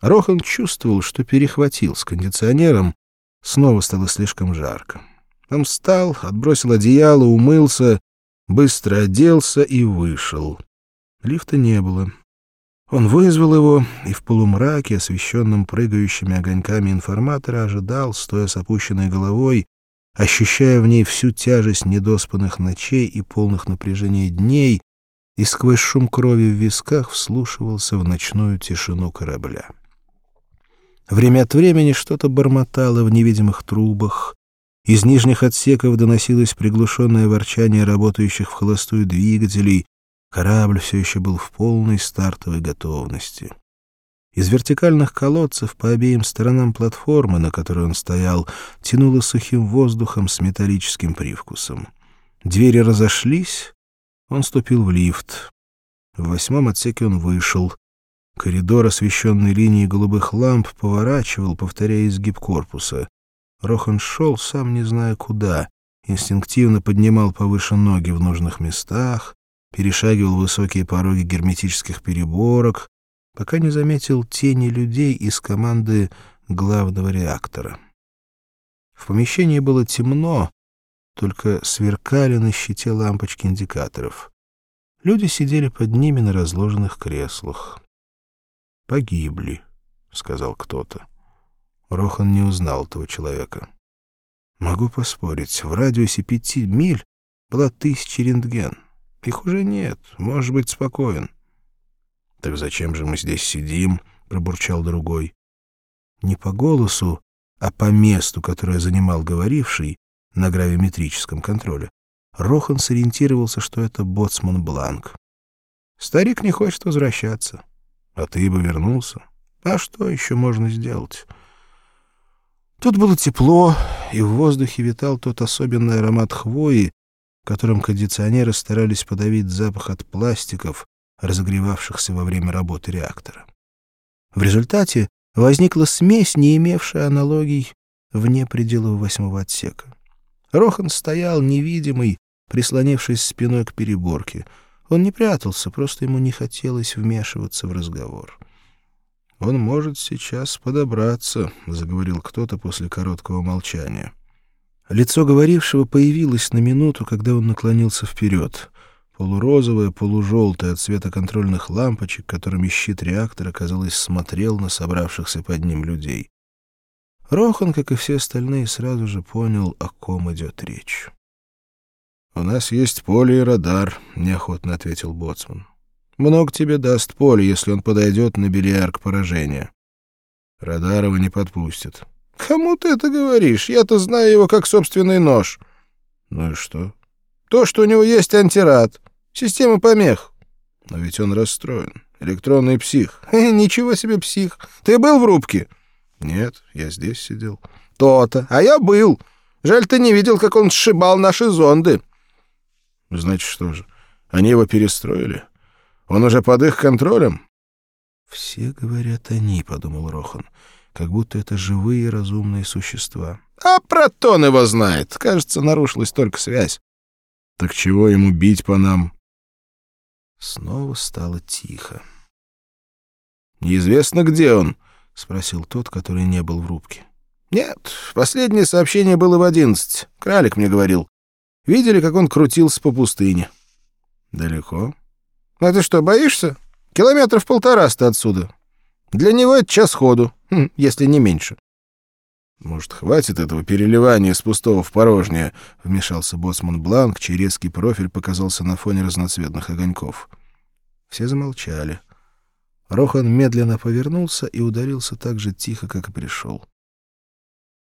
Рохан чувствовал, что перехватил с кондиционером, снова стало слишком жарко. Он встал, отбросил одеяло, умылся, быстро оделся и вышел. Лифта не было. Он вызвал его и в полумраке, освещенном прыгающими огоньками информатора, ожидал, стоя с опущенной головой, ощущая в ней всю тяжесть недоспанных ночей и полных напряжений дней, и сквозь шум крови в висках вслушивался в ночную тишину корабля. Время от времени что-то бормотало в невидимых трубах, из нижних отсеков доносилось приглушенное ворчание работающих в холостую двигателей, корабль все еще был в полной стартовой готовности. Из вертикальных колодцев по обеим сторонам платформы, на которой он стоял, тянуло сухим воздухом с металлическим привкусом. Двери разошлись, он ступил в лифт. В восьмом отсеке он вышел. Коридор, освещенный линией голубых ламп, поворачивал, повторяя изгиб корпуса. Рохан шел, сам не зная куда, инстинктивно поднимал повыше ноги в нужных местах, перешагивал высокие пороги герметических переборок, пока не заметил тени людей из команды главного реактора. В помещении было темно, только сверкали на щите лампочки индикаторов. Люди сидели под ними на разложенных креслах. «Погибли», — сказал кто-то. Рохан не узнал этого человека. «Могу поспорить, в радиусе пяти миль была тысяча рентген. Их уже нет, можешь быть спокоен». «Так зачем же мы здесь сидим?» — пробурчал другой. Не по голосу, а по месту, которое занимал говоривший, на гравиметрическом контроле, Рохан сориентировался, что это боцман Бланк. Старик не хочет возвращаться. А ты бы вернулся. А что еще можно сделать? Тут было тепло, и в воздухе витал тот особенный аромат хвои, которым кондиционеры старались подавить запах от пластиков, разогревавшихся во время работы реактора. В результате возникла смесь, не имевшая аналогий вне пределов восьмого отсека. Рохан стоял невидимый, прислонившись спиной к переборке. Он не прятался, просто ему не хотелось вмешиваться в разговор. «Он может сейчас подобраться», — заговорил кто-то после короткого молчания. Лицо говорившего появилось на минуту, когда он наклонился вперед. Полурозовое, полужелтое от цвета контрольных лампочек, которыми щит реактора, казалось, смотрел на собравшихся под ним людей. Рохан, как и все остальные, сразу же понял, о ком идет речь. «У нас есть поле и радар», — неохотно ответил Боцман. «Много тебе даст поле, если он подойдет на бильярд поражения. Радарова не подпустят». «Кому ты это говоришь? Я-то знаю его как собственный нож». «Ну и что?» «То, что у него есть антирад. Система помех». «Но ведь он расстроен. Электронный псих». «Ничего себе псих. Ты был в рубке?» Нет, я здесь сидел. То-то. А я был. Жаль, ты не видел, как он сшибал наши зонды. Значит, что же, они его перестроили? Он уже под их контролем? Все говорят они, подумал Рохан, как будто это живые разумные существа. А протон его знает. Кажется, нарушилась только связь. Так чего ему бить по нам? Снова стало тихо. Неизвестно, где он, — спросил тот, который не был в рубке. «Нет, последнее сообщение было в одиннадцать. Кралик мне говорил. Видели, как он крутился по пустыне?» «Далеко?» «А ты что, боишься? Километров полтораста отсюда. Для него это час ходу, хм, если не меньше». «Может, хватит этого переливания с пустого в порожнее?» — вмешался боцман Бланк, чей резкий профиль показался на фоне разноцветных огоньков. Все замолчали. Рохан медленно повернулся и ударился так же тихо, как и пришел.